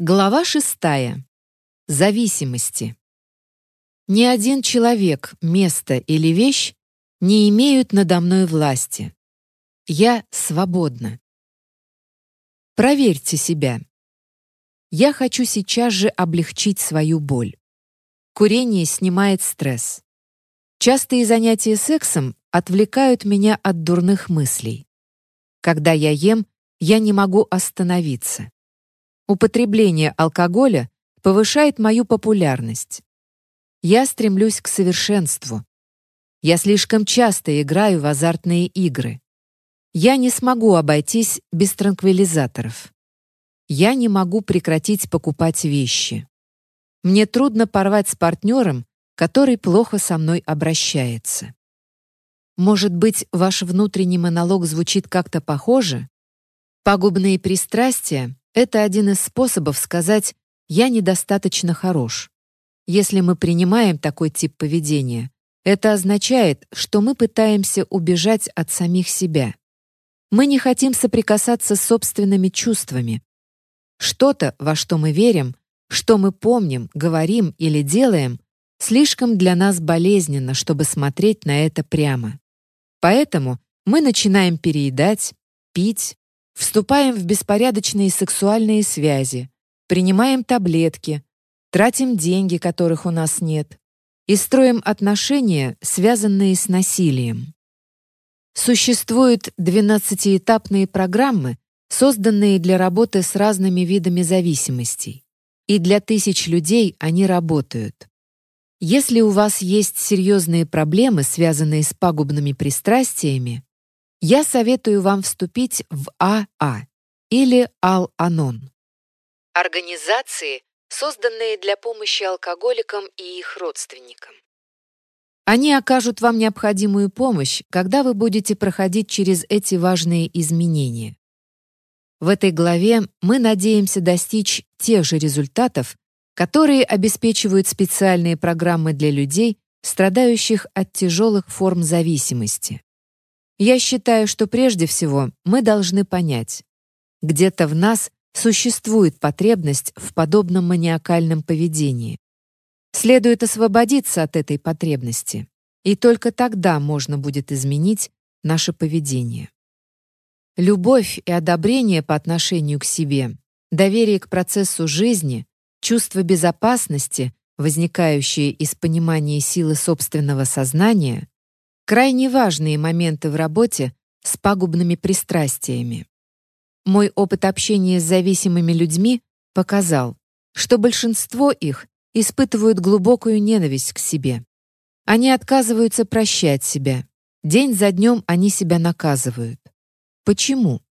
Глава шестая. Зависимости. Ни один человек, место или вещь не имеют надо мной власти. Я свободна. Проверьте себя. Я хочу сейчас же облегчить свою боль. Курение снимает стресс. Частые занятия сексом отвлекают меня от дурных мыслей. Когда я ем, я не могу остановиться. Употребление алкоголя повышает мою популярность. Я стремлюсь к совершенству. Я слишком часто играю в азартные игры. Я не смогу обойтись без транквилизаторов. Я не могу прекратить покупать вещи. Мне трудно порвать с партнером, который плохо со мной обращается. Может быть, ваш внутренний монолог звучит как-то похоже? Пагубные пристрастия это один из способов сказать «я недостаточно хорош». Если мы принимаем такой тип поведения, это означает, что мы пытаемся убежать от самих себя. Мы не хотим соприкасаться с собственными чувствами. Что-то, во что мы верим, что мы помним, говорим или делаем, слишком для нас болезненно, чтобы смотреть на это прямо. Поэтому мы начинаем переедать, пить, Вступаем в беспорядочные сексуальные связи, принимаем таблетки, тратим деньги, которых у нас нет, и строим отношения, связанные с насилием. Существуют 12-этапные программы, созданные для работы с разными видами зависимостей. И для тысяч людей они работают. Если у вас есть серьезные проблемы, связанные с пагубными пристрастиями, я советую вам вступить в АА или Ал-Анон. Организации, созданные для помощи алкоголикам и их родственникам. Они окажут вам необходимую помощь, когда вы будете проходить через эти важные изменения. В этой главе мы надеемся достичь тех же результатов, которые обеспечивают специальные программы для людей, страдающих от тяжелых форм зависимости. Я считаю, что прежде всего мы должны понять, где-то в нас существует потребность в подобном маниакальном поведении. Следует освободиться от этой потребности, и только тогда можно будет изменить наше поведение. Любовь и одобрение по отношению к себе, доверие к процессу жизни, чувство безопасности, возникающие из понимания силы собственного сознания, крайне важные моменты в работе с пагубными пристрастиями. Мой опыт общения с зависимыми людьми показал, что большинство их испытывают глубокую ненависть к себе. Они отказываются прощать себя. День за днем они себя наказывают. Почему?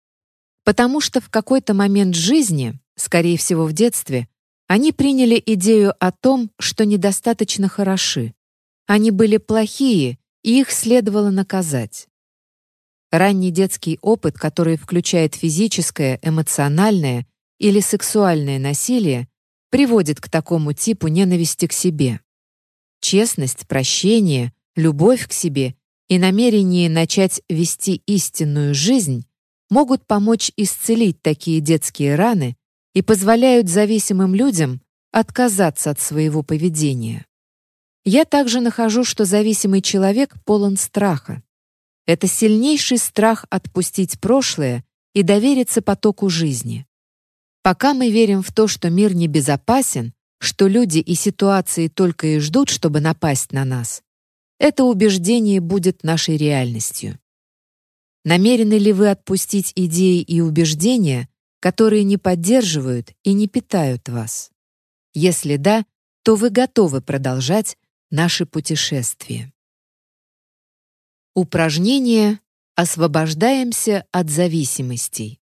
Потому что в какой-то момент жизни, скорее всего в детстве, они приняли идею о том, что недостаточно хороши. Они были плохие их следовало наказать. Ранний детский опыт, который включает физическое, эмоциональное или сексуальное насилие, приводит к такому типу ненависти к себе. Честность, прощение, любовь к себе и намерение начать вести истинную жизнь могут помочь исцелить такие детские раны и позволяют зависимым людям отказаться от своего поведения. Я также нахожу, что зависимый человек полон страха. Это сильнейший страх отпустить прошлое и довериться потоку жизни. Пока мы верим в то, что мир небезопасен, что люди и ситуации только и ждут, чтобы напасть на нас, это убеждение будет нашей реальностью. Намерены ли вы отпустить идеи и убеждения, которые не поддерживают и не питают вас? Если да, то вы готовы продолжать Наше путешествие. Упражнение «Освобождаемся от зависимостей».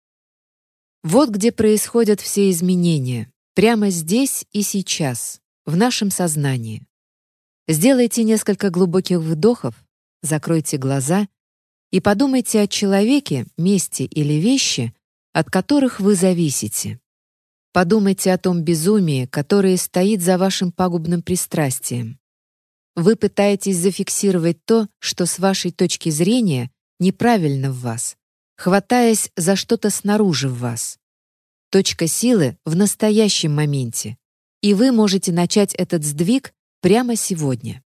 Вот где происходят все изменения, прямо здесь и сейчас, в нашем сознании. Сделайте несколько глубоких вдохов, закройте глаза и подумайте о человеке, месте или вещи, от которых вы зависите. Подумайте о том безумии, которое стоит за вашим пагубным пристрастием. Вы пытаетесь зафиксировать то, что с вашей точки зрения неправильно в вас, хватаясь за что-то снаружи в вас. Точка силы в настоящем моменте, и вы можете начать этот сдвиг прямо сегодня.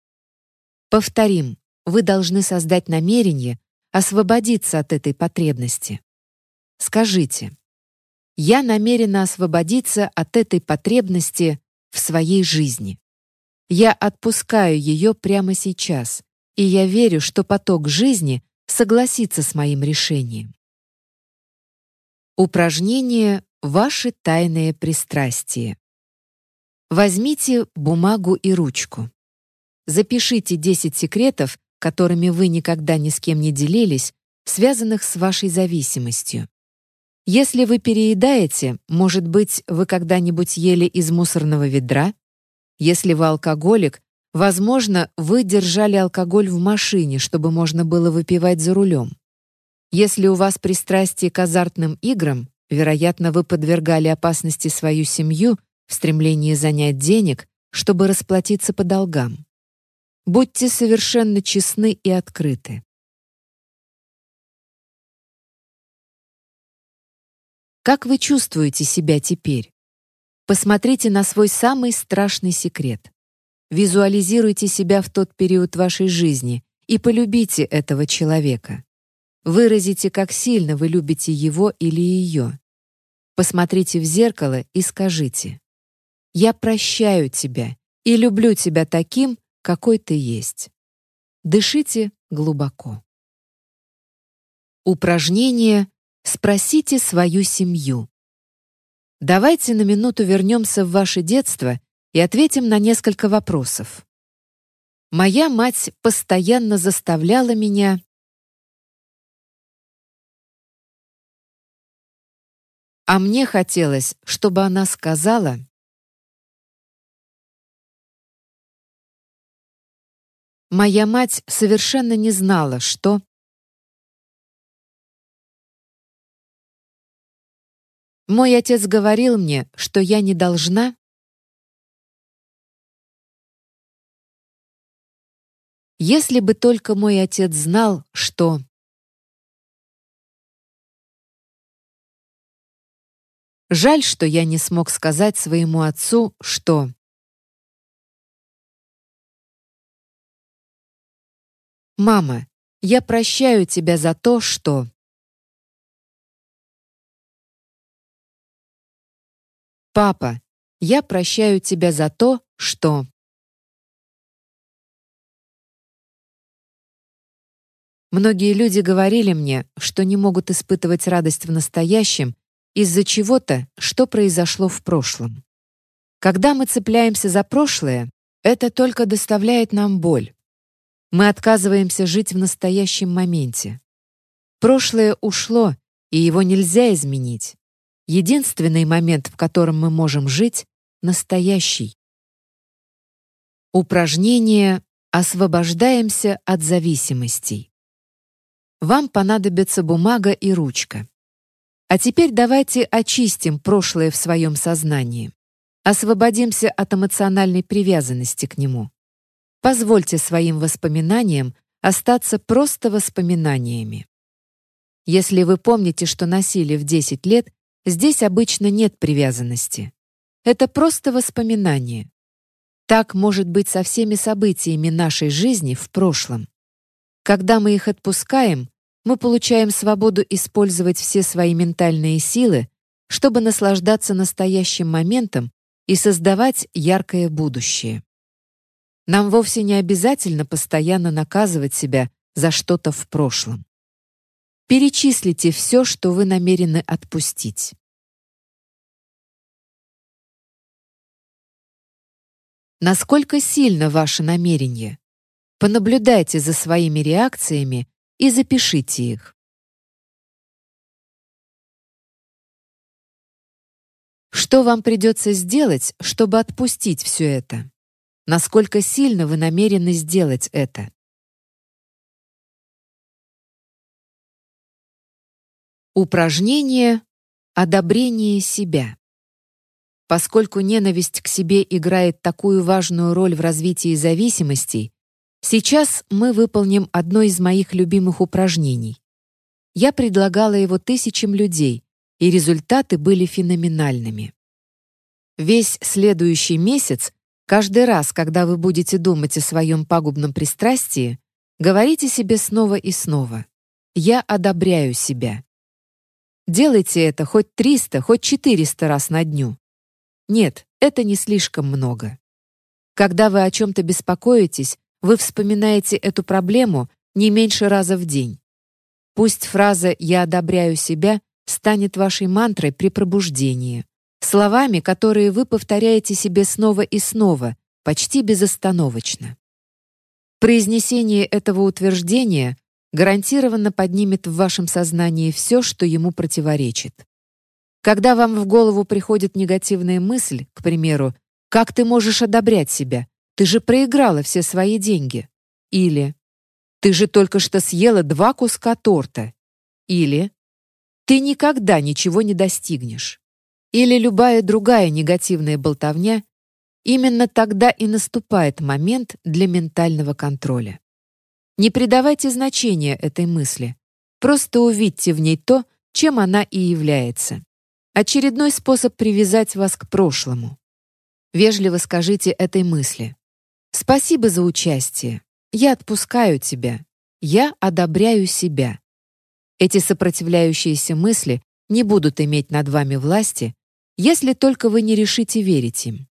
Повторим, вы должны создать намерение освободиться от этой потребности. Скажите, я намерена освободиться от этой потребности в своей жизни. Я отпускаю ее прямо сейчас, и я верю, что поток жизни согласится с моим решением. Упражнение «Ваши тайные пристрастия». Возьмите бумагу и ручку. Запишите 10 секретов, которыми вы никогда ни с кем не делились, связанных с вашей зависимостью. Если вы переедаете, может быть, вы когда-нибудь ели из мусорного ведра? Если вы алкоголик, возможно, вы держали алкоголь в машине, чтобы можно было выпивать за рулем. Если у вас пристрастие к азартным играм, вероятно, вы подвергали опасности свою семью в стремлении занять денег, чтобы расплатиться по долгам. Будьте совершенно честны и открыты. Как вы чувствуете себя теперь? Посмотрите на свой самый страшный секрет. Визуализируйте себя в тот период вашей жизни и полюбите этого человека. Выразите, как сильно вы любите его или ее. Посмотрите в зеркало и скажите «Я прощаю тебя и люблю тебя таким, какой ты есть». Дышите глубоко. Упражнение «Спросите свою семью». Давайте на минуту вернемся в ваше детство и ответим на несколько вопросов. Моя мать постоянно заставляла меня А мне хотелось, чтобы она сказала... Моя мать совершенно не знала, что... Мой отец говорил мне, что я не должна... Если бы только мой отец знал, что... Жаль, что я не смог сказать своему отцу, что... «Мама, я прощаю тебя за то, что...» «Папа, я прощаю тебя за то, что...» Многие люди говорили мне, что не могут испытывать радость в настоящем, из-за чего-то, что произошло в прошлом. Когда мы цепляемся за прошлое, это только доставляет нам боль. Мы отказываемся жить в настоящем моменте. Прошлое ушло, и его нельзя изменить. Единственный момент, в котором мы можем жить — настоящий. Упражнение «Освобождаемся от зависимостей». Вам понадобится бумага и ручка. А теперь давайте очистим прошлое в своем сознании. Освободимся от эмоциональной привязанности к нему. Позвольте своим воспоминаниям остаться просто воспоминаниями. Если вы помните, что носили в 10 лет, здесь обычно нет привязанности. Это просто воспоминание. Так может быть со всеми событиями нашей жизни в прошлом. Когда мы их отпускаем, мы получаем свободу использовать все свои ментальные силы, чтобы наслаждаться настоящим моментом и создавать яркое будущее. Нам вовсе не обязательно постоянно наказывать себя за что-то в прошлом. Перечислите все, что вы намерены отпустить. Насколько сильно ваше намерение? Понаблюдайте за своими реакциями и запишите их. Что вам придется сделать, чтобы отпустить все это? Насколько сильно вы намерены сделать это? Упражнение «Одобрение себя». Поскольку ненависть к себе играет такую важную роль в развитии зависимостей, Сейчас мы выполним одно из моих любимых упражнений. Я предлагала его тысячам людей, и результаты были феноменальными. Весь следующий месяц, каждый раз, когда вы будете думать о своем пагубном пристрастии, говорите себе снова и снова «Я одобряю себя». Делайте это хоть 300, хоть 400 раз на дню. Нет, это не слишком много. Когда вы о чем-то беспокоитесь, вы вспоминаете эту проблему не меньше раза в день. Пусть фраза «я одобряю себя» станет вашей мантрой при пробуждении, словами, которые вы повторяете себе снова и снова, почти безостановочно. Произнесение этого утверждения гарантированно поднимет в вашем сознании все, что ему противоречит. Когда вам в голову приходит негативная мысль, к примеру, «Как ты можешь одобрять себя? Ты же проиграла все свои деньги». Или «Ты же только что съела два куска торта». Или «Ты никогда ничего не достигнешь». Или любая другая негативная болтовня, именно тогда и наступает момент для ментального контроля. Не придавайте значения этой мысли. Просто увидьте в ней то, чем она и является. Очередной способ привязать вас к прошлому. Вежливо скажите этой мысли. «Спасибо за участие. Я отпускаю тебя. Я одобряю себя». Эти сопротивляющиеся мысли не будут иметь над вами власти, если только вы не решите верить им.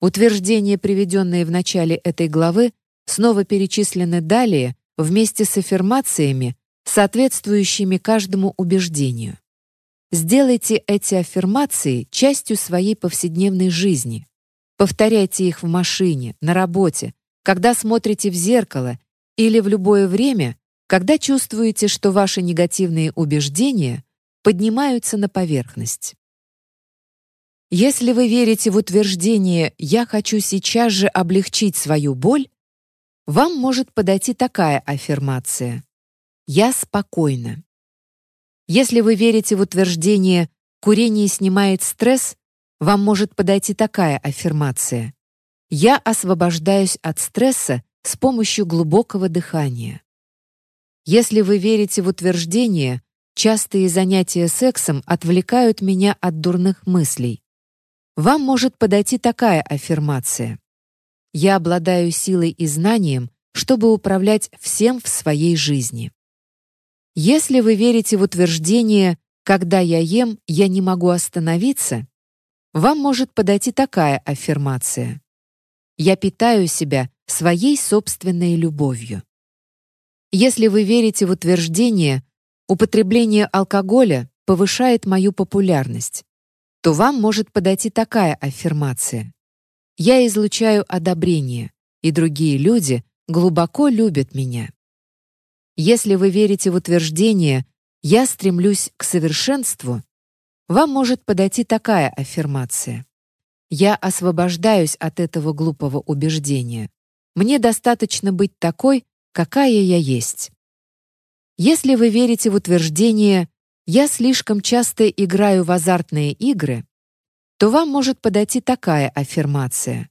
Утверждения, приведенные в начале этой главы, снова перечислены далее вместе с аффирмациями, соответствующими каждому убеждению. Сделайте эти аффирмации частью своей повседневной жизни. Повторяйте их в машине, на работе, когда смотрите в зеркало или в любое время, когда чувствуете, что ваши негативные убеждения поднимаются на поверхность. Если вы верите в утверждение «я хочу сейчас же облегчить свою боль», вам может подойти такая аффирмация «Я спокойна». Если вы верите в утверждение «курение снимает стресс», вам может подойти такая аффирмация «Я освобождаюсь от стресса с помощью глубокого дыхания». Если вы верите в утверждение «частые занятия сексом отвлекают меня от дурных мыслей», вам может подойти такая аффирмация я обладаю силой и знанием, чтобы управлять всем в своей жизни. Если вы верите в утверждение «когда я ем, я не могу остановиться», вам может подойти такая аффирмация. «Я питаю себя своей собственной любовью». Если вы верите в утверждение «употребление алкоголя повышает мою популярность», то вам может подойти такая аффирмация. Я излучаю одобрение, и другие люди глубоко любят меня. Если вы верите в утверждение «я стремлюсь к совершенству», вам может подойти такая аффирмация. «Я освобождаюсь от этого глупого убеждения. Мне достаточно быть такой, какая я есть». Если вы верите в утверждение «я слишком часто играю в азартные игры», то вам может подойти такая аффирмация.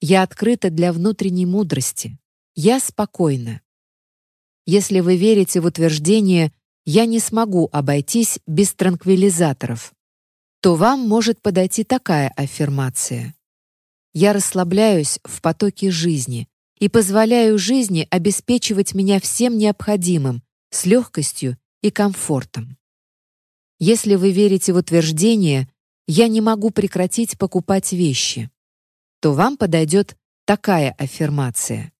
«Я открыта для внутренней мудрости. Я спокойна». Если вы верите в утверждение «я не смогу обойтись без транквилизаторов», то вам может подойти такая аффирмация. «Я расслабляюсь в потоке жизни и позволяю жизни обеспечивать меня всем необходимым, с легкостью и комфортом». Если вы верите в утверждение «я не могу прекратить покупать вещи», то вам подойдет такая аффирмация.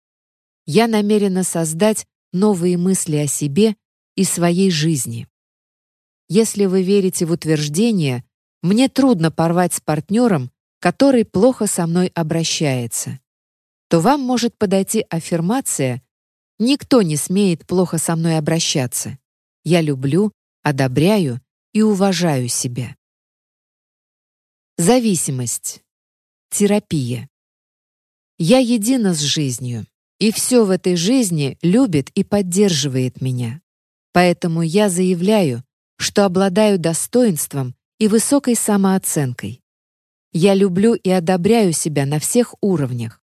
«Я намерена создать новые мысли о себе и своей жизни». Если вы верите в утверждение «мне трудно порвать с партнером, который плохо со мной обращается», то вам может подойти аффирмация «никто не смеет плохо со мной обращаться. Я люблю, одобряю и уважаю себя». Зависимость. Терапия. Я едина с жизнью, и все в этой жизни любит и поддерживает меня. Поэтому я заявляю, что обладаю достоинством и высокой самооценкой. Я люблю и одобряю себя на всех уровнях.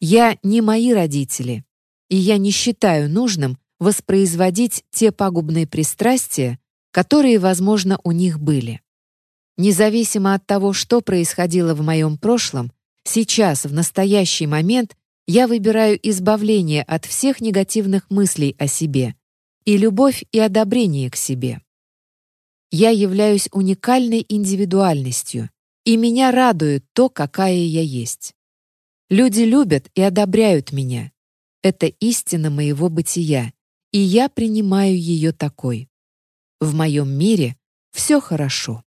Я не мои родители, и я не считаю нужным воспроизводить те пагубные пристрастия, которые, возможно, у них были. Независимо от того, что происходило в моем прошлом, сейчас, в настоящий момент, я выбираю избавление от всех негативных мыслей о себе и любовь и одобрение к себе. Я являюсь уникальной индивидуальностью, и меня радует то, какая я есть. Люди любят и одобряют меня. Это истина моего бытия, и я принимаю ее такой. В моем мире все хорошо.